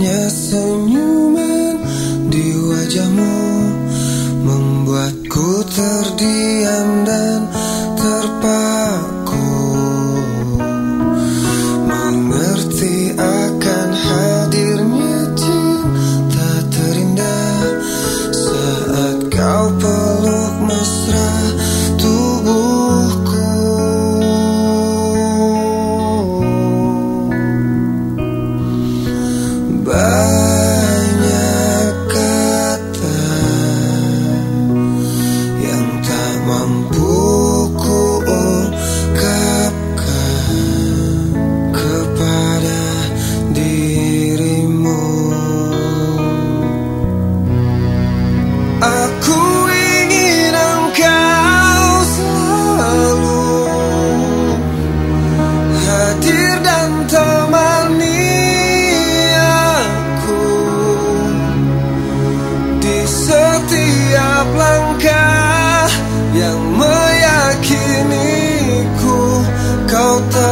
Indahnya senyuman di wajahmu Membuatku terdiam dan terpaku. Banyak kata yang tak mampu setiap langkah yang meyakiniku kau tak